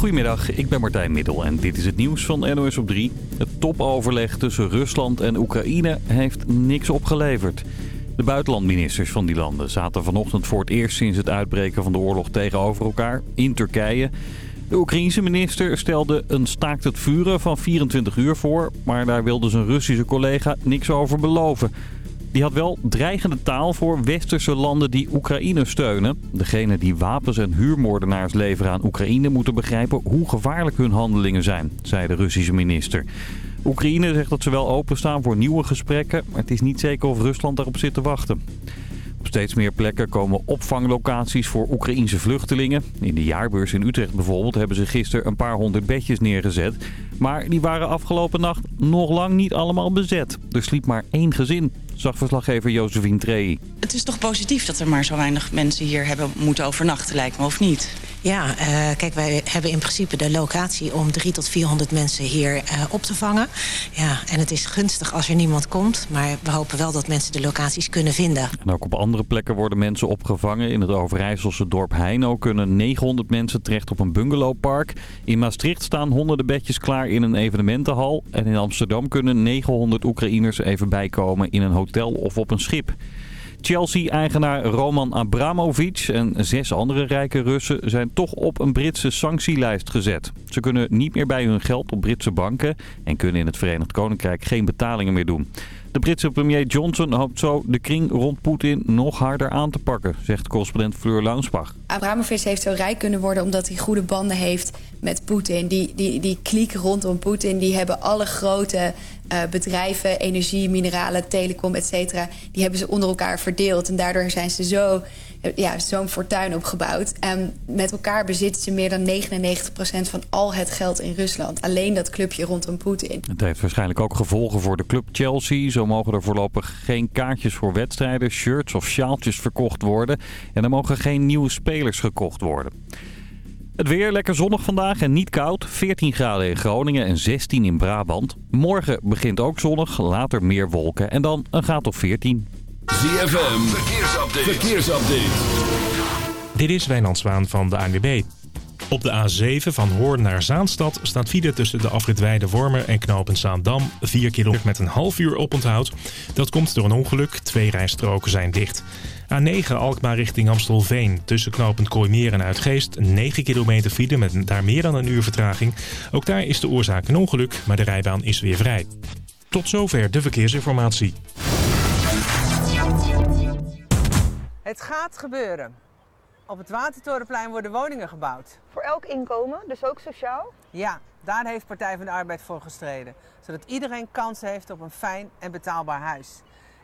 Goedemiddag, ik ben Martijn Middel en dit is het nieuws van NOS op 3. Het topoverleg tussen Rusland en Oekraïne heeft niks opgeleverd. De buitenlandministers van die landen zaten vanochtend voor het eerst sinds het uitbreken van de oorlog tegenover elkaar in Turkije. De Oekraïense minister stelde een staakt het vuren van 24 uur voor, maar daar wilde zijn Russische collega niks over beloven. Die had wel dreigende taal voor westerse landen die Oekraïne steunen. Degenen die wapens en huurmoordenaars leveren aan Oekraïne moeten begrijpen hoe gevaarlijk hun handelingen zijn, zei de Russische minister. Oekraïne zegt dat ze wel openstaan voor nieuwe gesprekken, maar het is niet zeker of Rusland daarop zit te wachten. Op steeds meer plekken komen opvanglocaties voor Oekraïense vluchtelingen. In de jaarbeurs in Utrecht bijvoorbeeld hebben ze gisteren een paar honderd bedjes neergezet. Maar die waren afgelopen nacht nog lang niet allemaal bezet. Er sliep maar één gezin, zag verslaggever Josephine Trey. Het is toch positief dat er maar zo weinig mensen hier hebben moeten overnachten, lijkt me, of niet? Ja, uh, kijk, wij hebben in principe de locatie om 300 tot 400 mensen hier uh, op te vangen. Ja, en het is gunstig als er niemand komt, maar we hopen wel dat mensen de locaties kunnen vinden. En ook op andere plekken worden mensen opgevangen. In het Overijsselse dorp Heino kunnen 900 mensen terecht op een bungalowpark. In Maastricht staan honderden bedjes klaar in een evenementenhal. En in Amsterdam kunnen 900 Oekraïners even bijkomen in een hotel of op een schip. Chelsea-eigenaar Roman Abramovic en zes andere rijke Russen zijn toch op een Britse sanctielijst gezet. Ze kunnen niet meer bij hun geld op Britse banken en kunnen in het Verenigd Koninkrijk geen betalingen meer doen. De Britse premier Johnson hoopt zo de kring rond Poetin nog harder aan te pakken, zegt correspondent Fleur Launsbach. Abramovic heeft zo rijk kunnen worden omdat hij goede banden heeft met Poetin. Die, die, die kliek rondom Poetin, die hebben alle grote uh, bedrijven, energie, mineralen, telecom, et cetera... die hebben ze onder elkaar verdeeld. En daardoor zijn ze zo ja, zo'n fortuin opgebouwd. En met elkaar bezitten ze meer dan 99% van al het geld in Rusland. Alleen dat clubje rondom Poetin. Het heeft waarschijnlijk ook gevolgen voor de club Chelsea. Zo mogen er voorlopig geen kaartjes voor wedstrijden, shirts of sjaaltjes verkocht worden. En er mogen geen nieuwe spelers gekocht worden. Het weer lekker zonnig vandaag en niet koud. 14 graden in Groningen en 16 in Brabant. Morgen begint ook zonnig, later meer wolken en dan een graad of 14. ZFM, verkeersupdate. verkeersupdate. Dit is Wijnand Zwaan van de ANWB. Op de A7 van Hoorn naar Zaanstad staat file tussen de afrit Wormer en knooppunt Zaandam. 4 kilometer met een half uur oponthoud. Dat komt door een ongeluk. Twee rijstroken zijn dicht. A9 Alkmaar richting Amstelveen. Tussen knooppunt Kooimeer en Uitgeest. 9 kilometer file met daar meer dan een uur vertraging. Ook daar is de oorzaak een ongeluk, maar de rijbaan is weer vrij. Tot zover de verkeersinformatie. Het gaat gebeuren. Op het Watertorenplein worden woningen gebouwd. Voor elk inkomen, dus ook sociaal? Ja, daar heeft Partij van de Arbeid voor gestreden. Zodat iedereen kans heeft op een fijn en betaalbaar huis.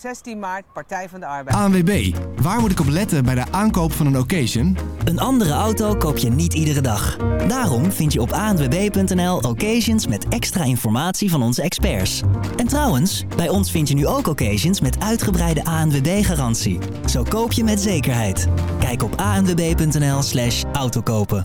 16 maart Partij van de Arbeid. ANWB, waar moet ik op letten bij de aankoop van een occasion? Een andere auto koop je niet iedere dag. Daarom vind je op anwb.nl occasions met extra informatie van onze experts. En trouwens, bij ons vind je nu ook occasions met uitgebreide ANWB-garantie. Zo koop je met zekerheid. Kijk op anwb.nl slash autokopen.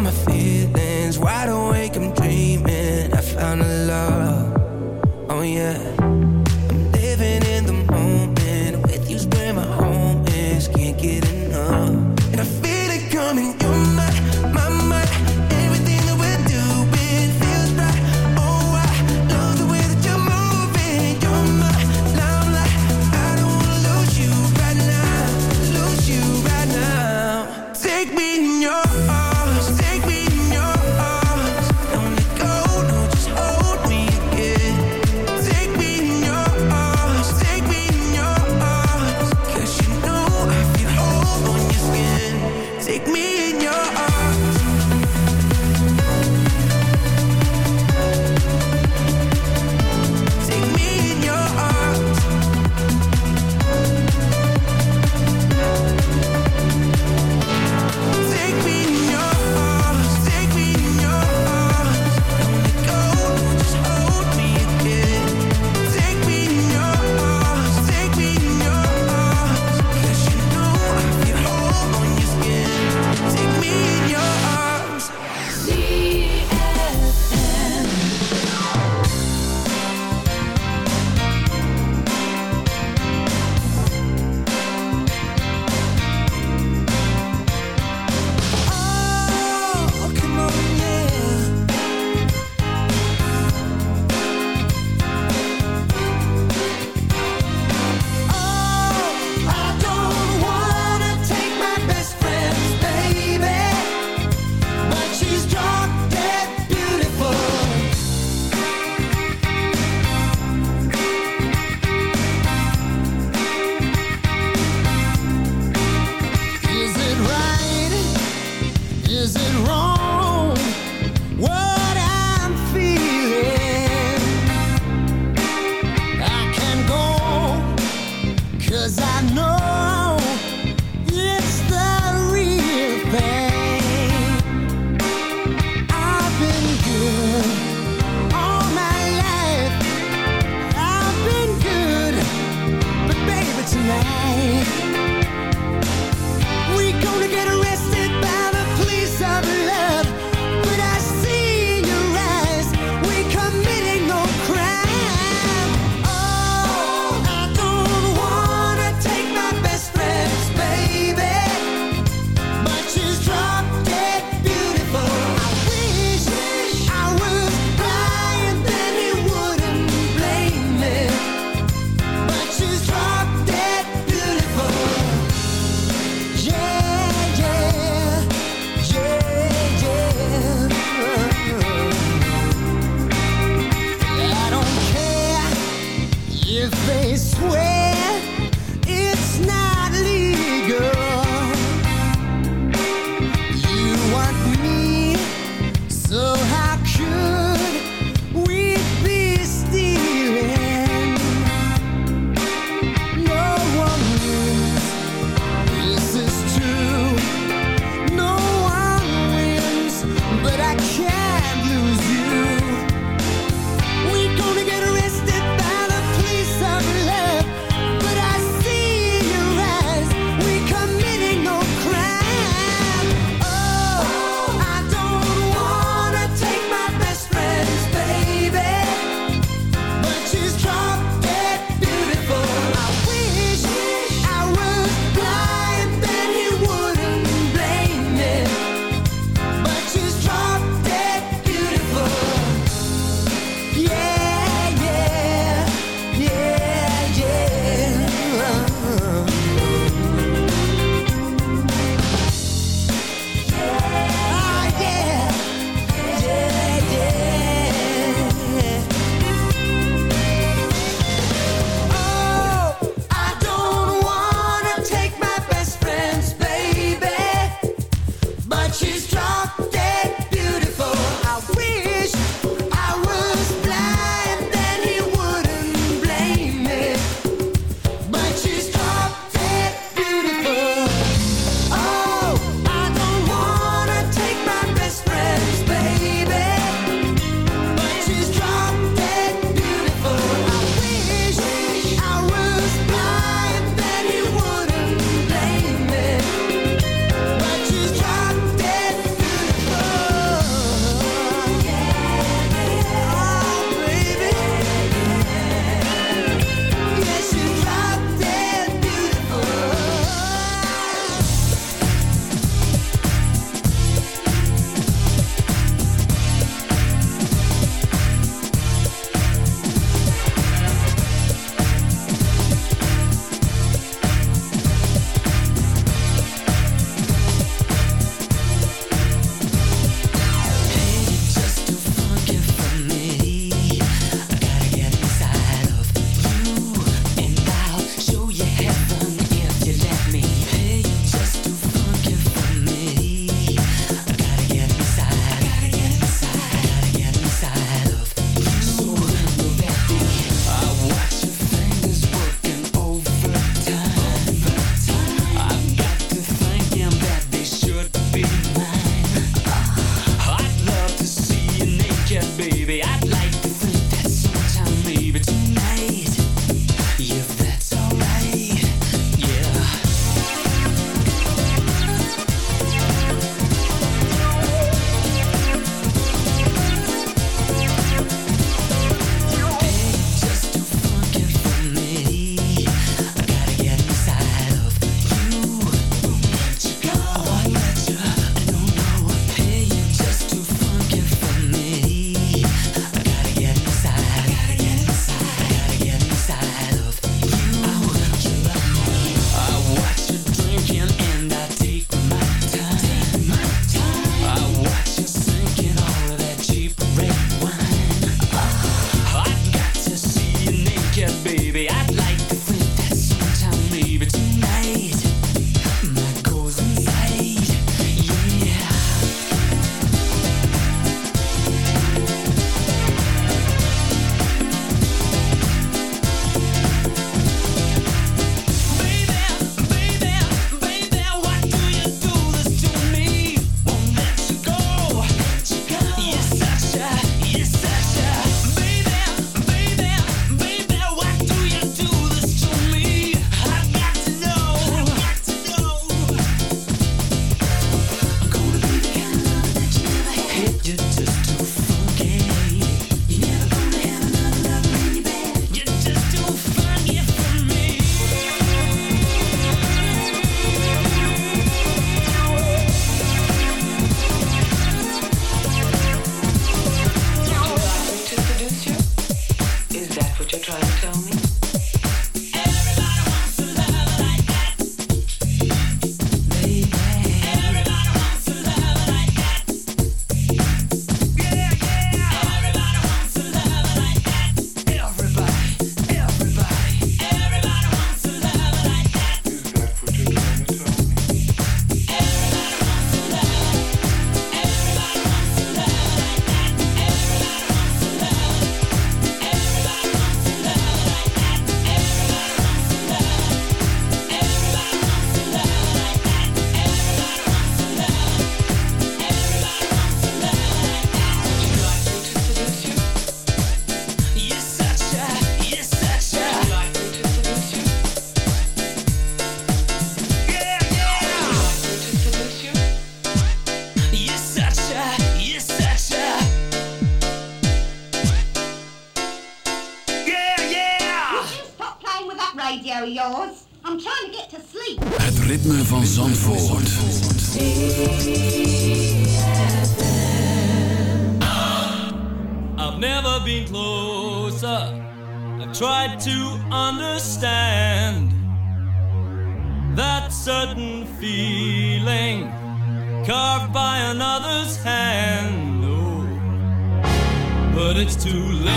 my feelings wide awake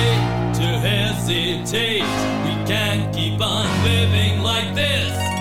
way to hesitate. We can't keep on living like this.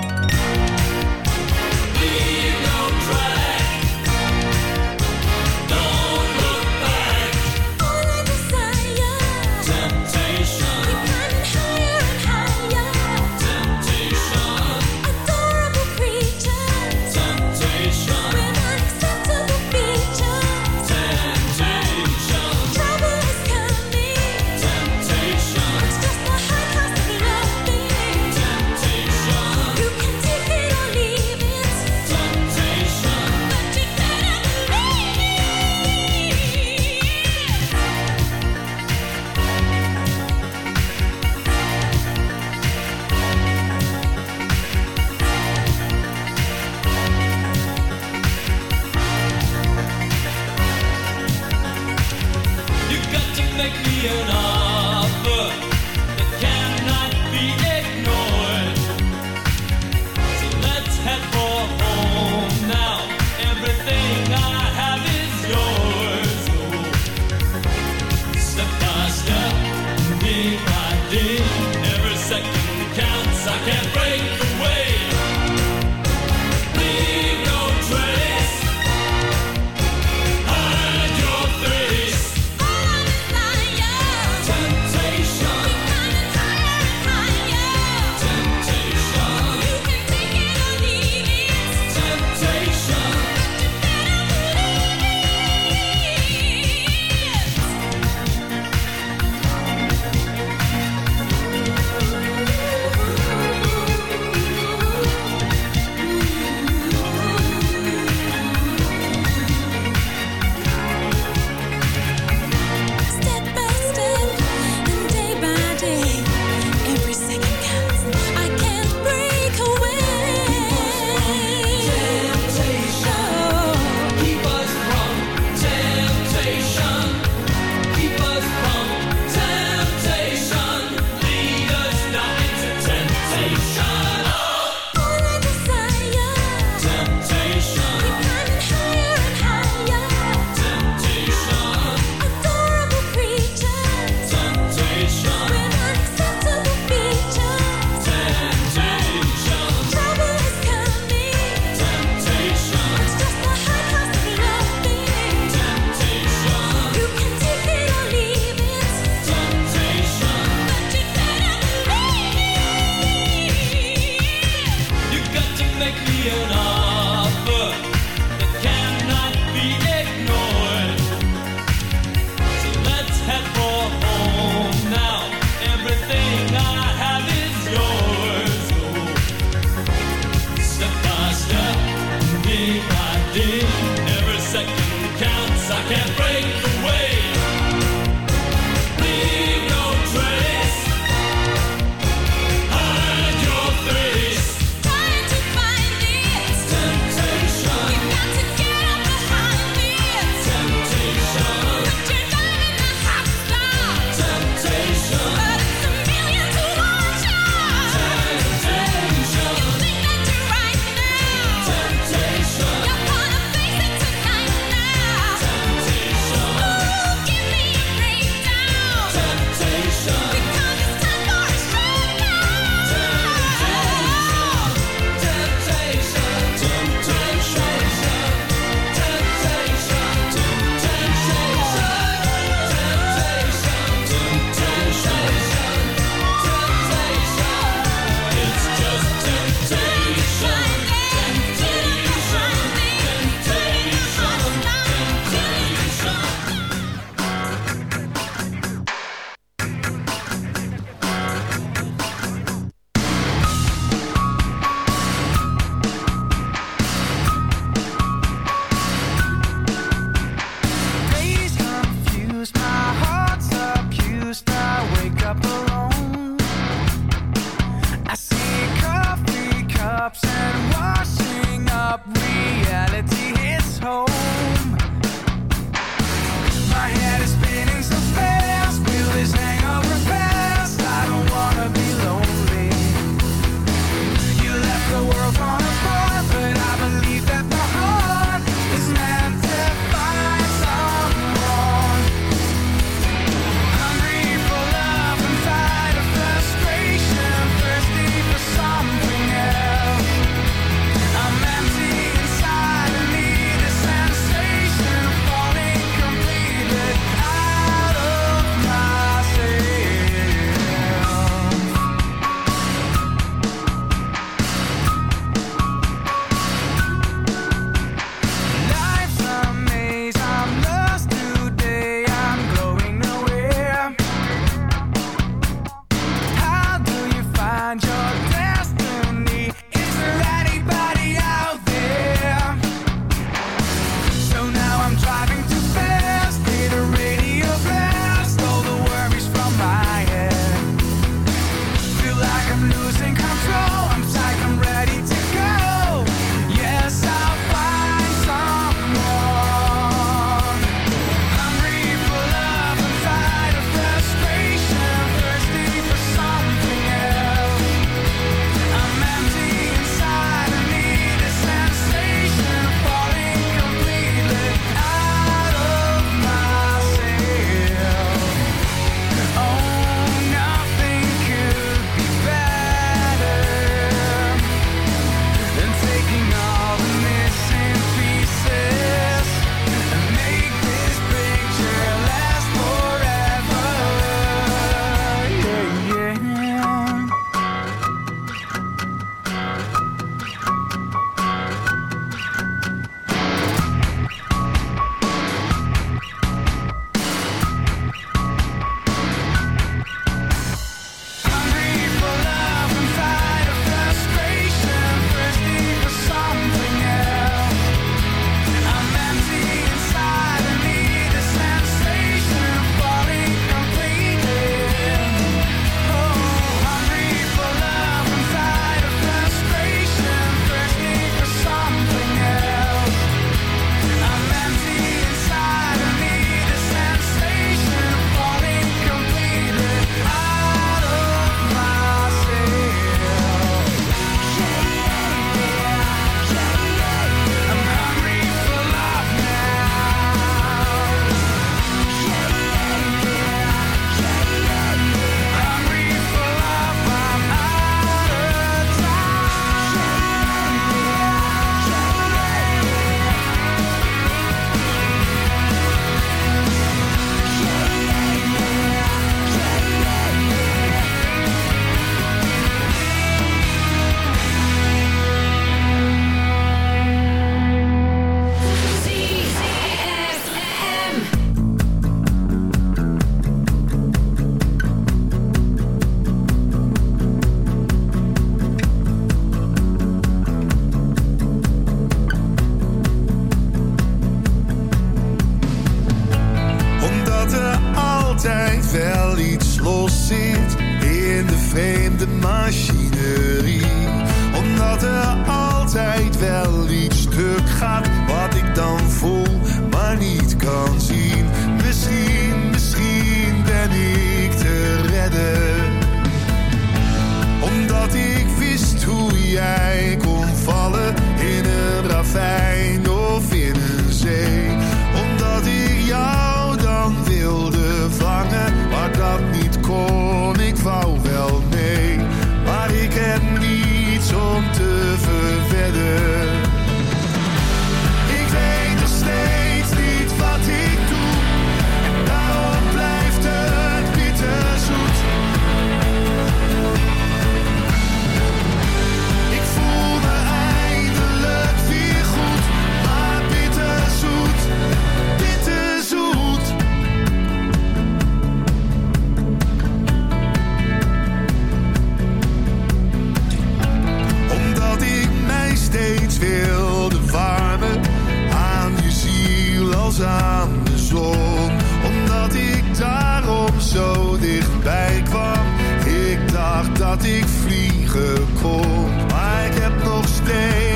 Omdat ik daarom zo dichtbij kwam. Ik dacht dat ik vliegen kon, maar ik heb nog steeds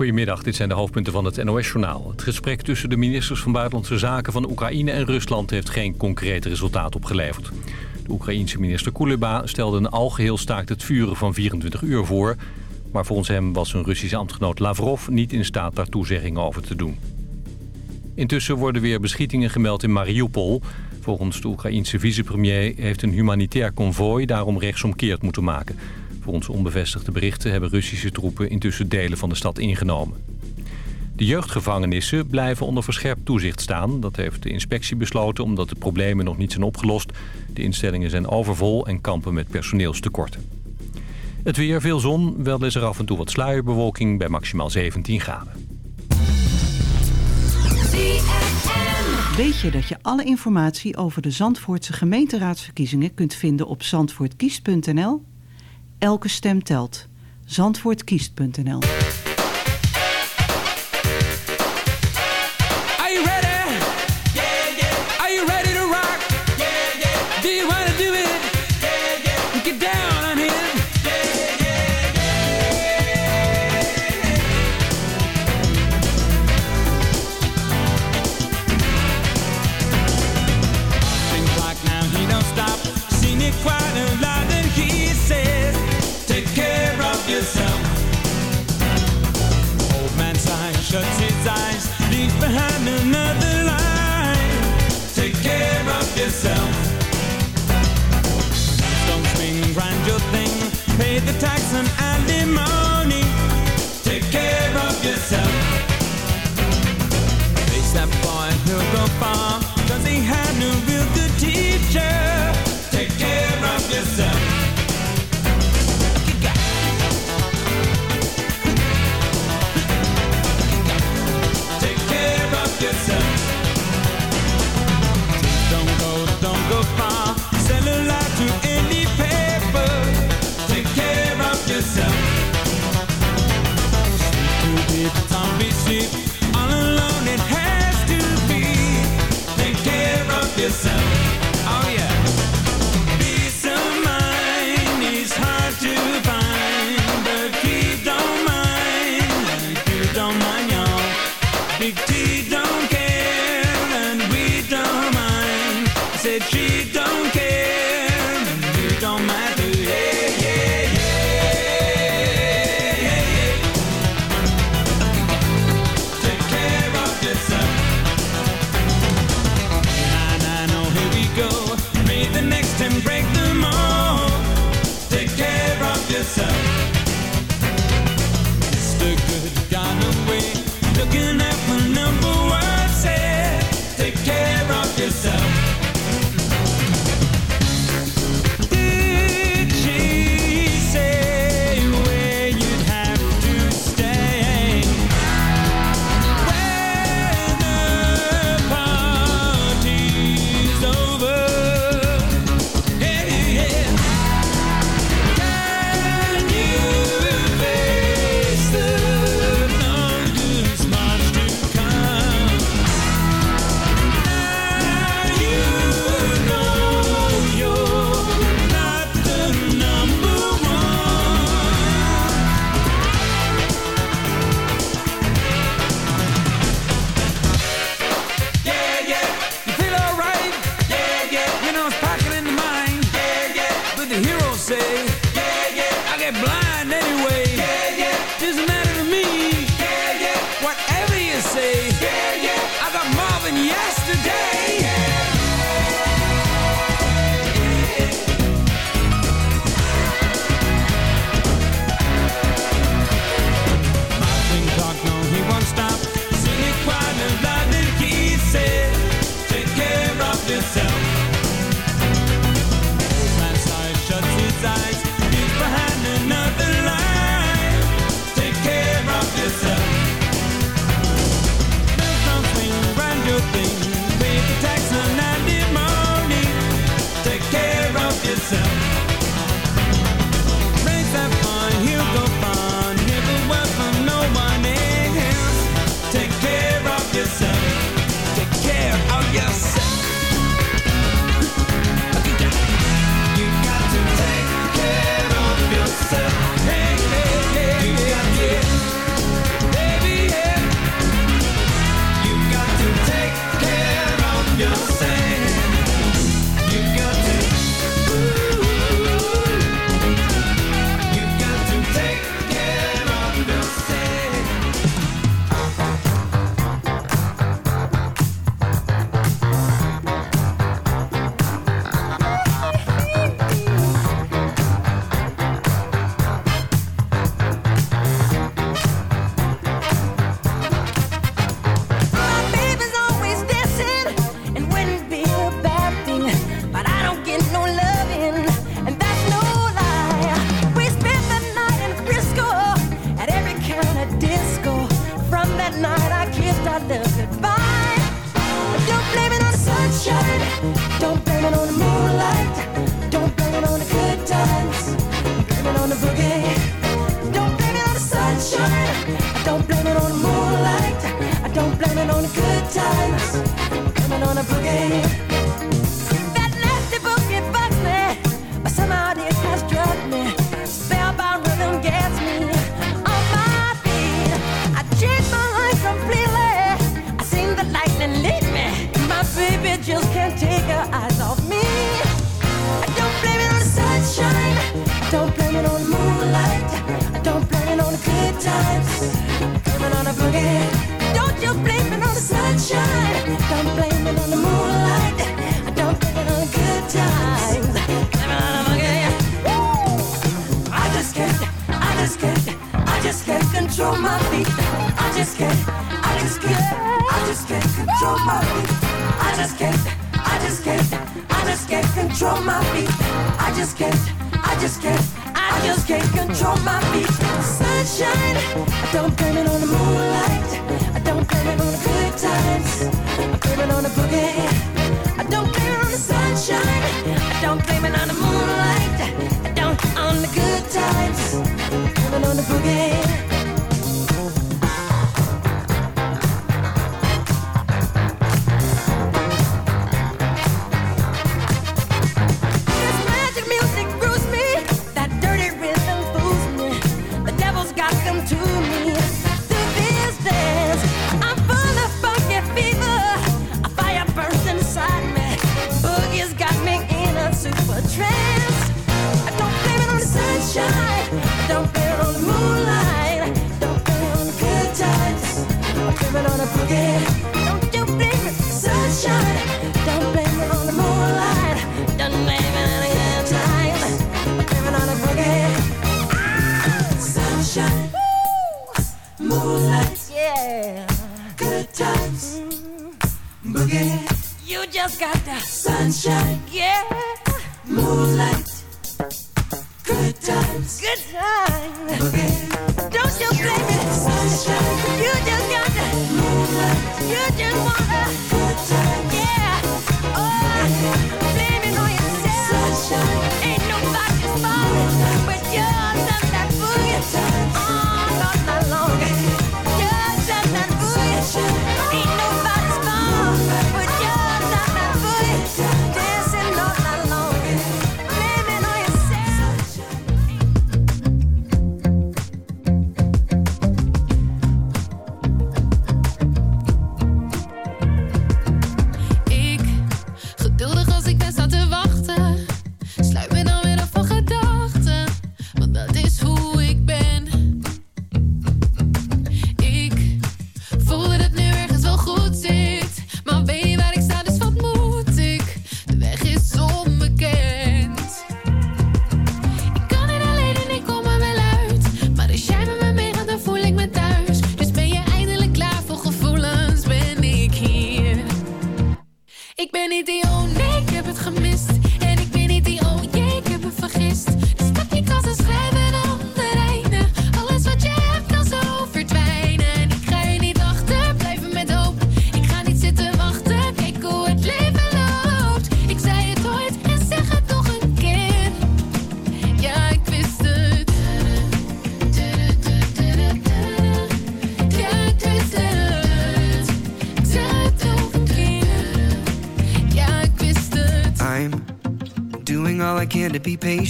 Goedemiddag, dit zijn de hoofdpunten van het NOS-journaal. Het gesprek tussen de ministers van Buitenlandse Zaken van Oekraïne en Rusland heeft geen concreet resultaat opgeleverd. De Oekraïense minister Kuleba stelde een algeheel staakt het vuren van 24 uur voor. Maar volgens hem was een Russische ambtgenoot Lavrov niet in staat daar toezeggingen over te doen. Intussen worden weer beschietingen gemeld in Mariupol. Volgens de Oekraïense vicepremier heeft een humanitair konvooi daarom rechtsomkeerd moeten maken. Volgens onbevestigde berichten hebben Russische troepen intussen delen van de stad ingenomen. De jeugdgevangenissen blijven onder verscherpt toezicht staan. Dat heeft de inspectie besloten omdat de problemen nog niet zijn opgelost. De instellingen zijn overvol en kampen met personeelstekorten. Het weer, veel zon, wel is er af en toe wat sluierbewolking bij maximaal 17 graden. Weet je dat je alle informatie over de Zandvoortse gemeenteraadsverkiezingen kunt vinden op zandvoortkiest.nl? Elke stem telt. Zandvoortkiest.nl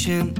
patient.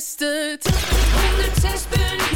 sister. When the test burns.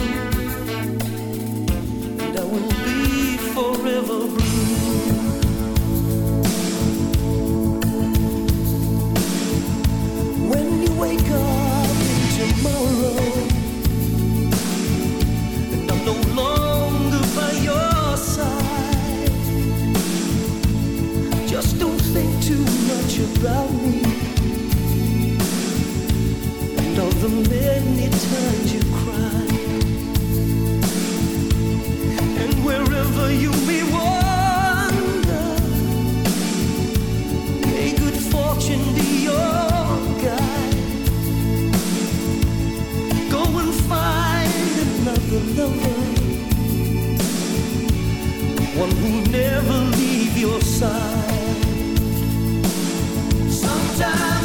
your side. Sometimes.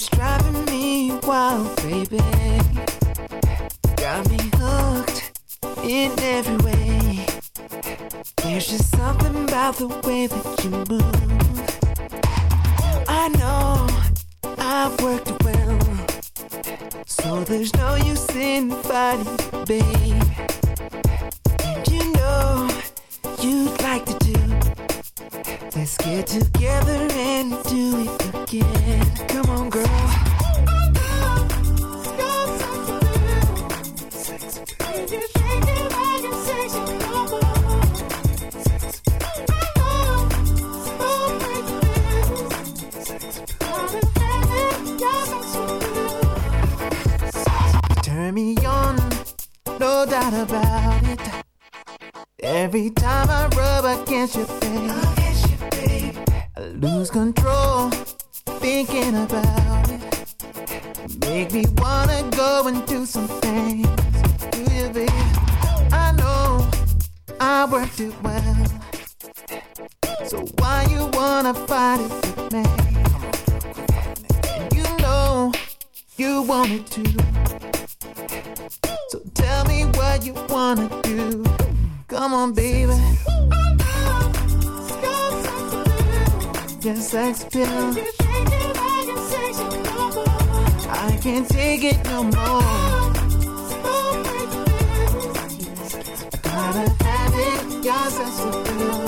It's driving me wild, baby. Got me hooked in every way. There's just something about the way that you move. can't take it no more. I gotta have it, you you're such a good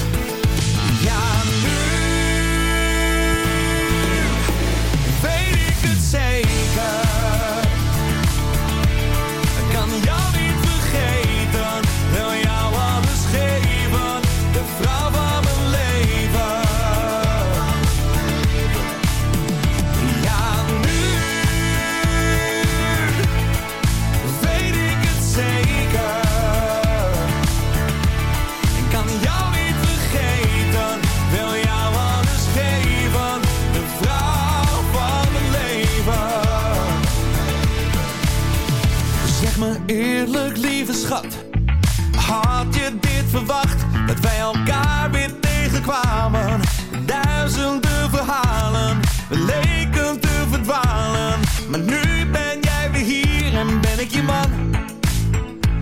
Verwacht dat wij elkaar weer tegenkwamen. Duizenden verhalen, we leken te verdwalen. Maar nu ben jij weer hier en ben ik je man.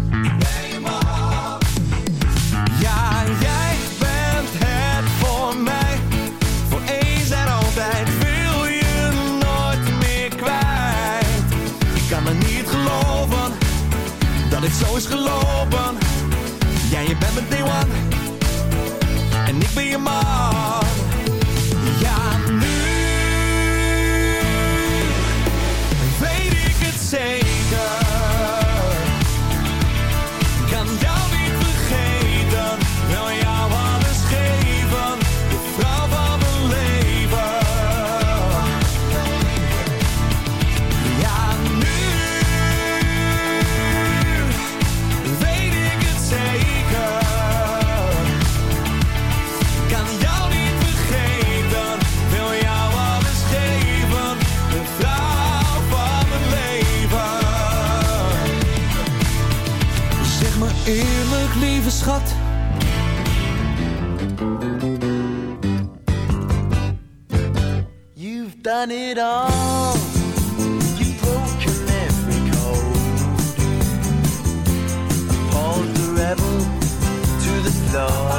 Ben je man? Ja, jij bent het voor mij. Voor eens en altijd wil je nooit meer kwijt. Ik kan het niet geloven dat ik zo is geloven. bent de one. En ik ben je. You've done it all. You've broken every code. The rebel to the floor.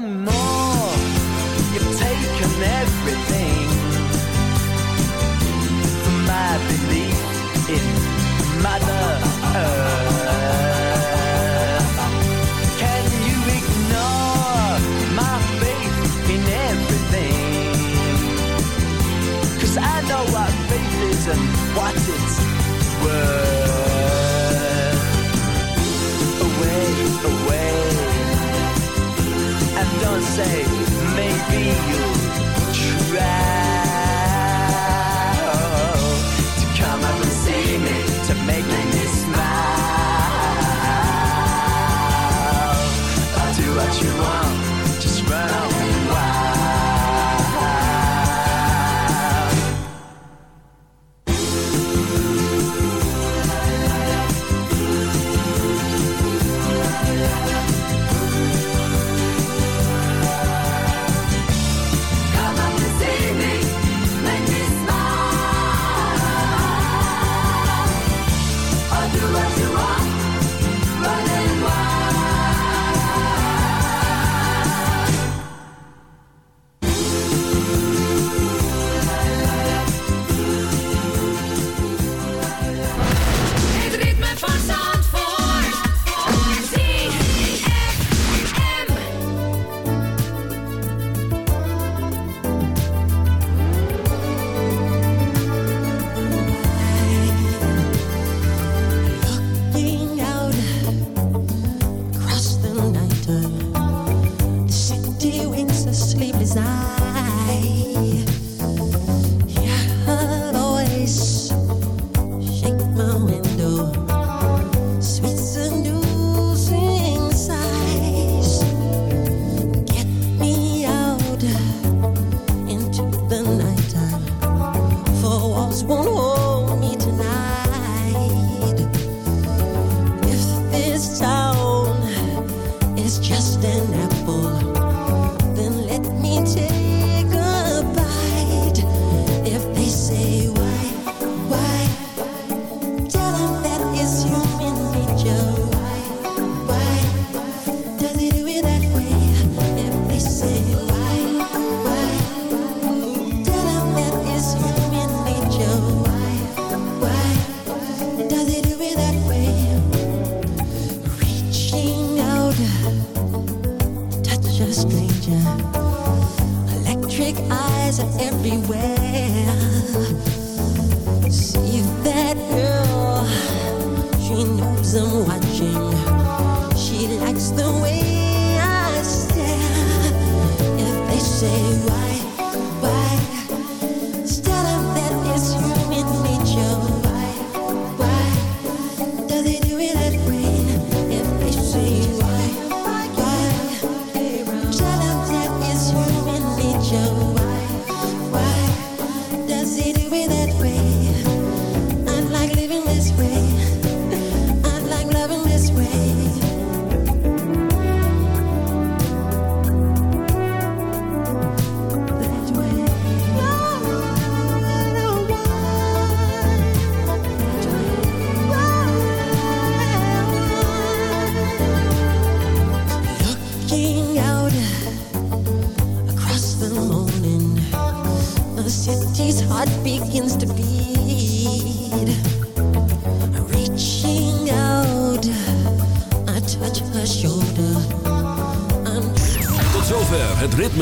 Não. say maybe you'll try.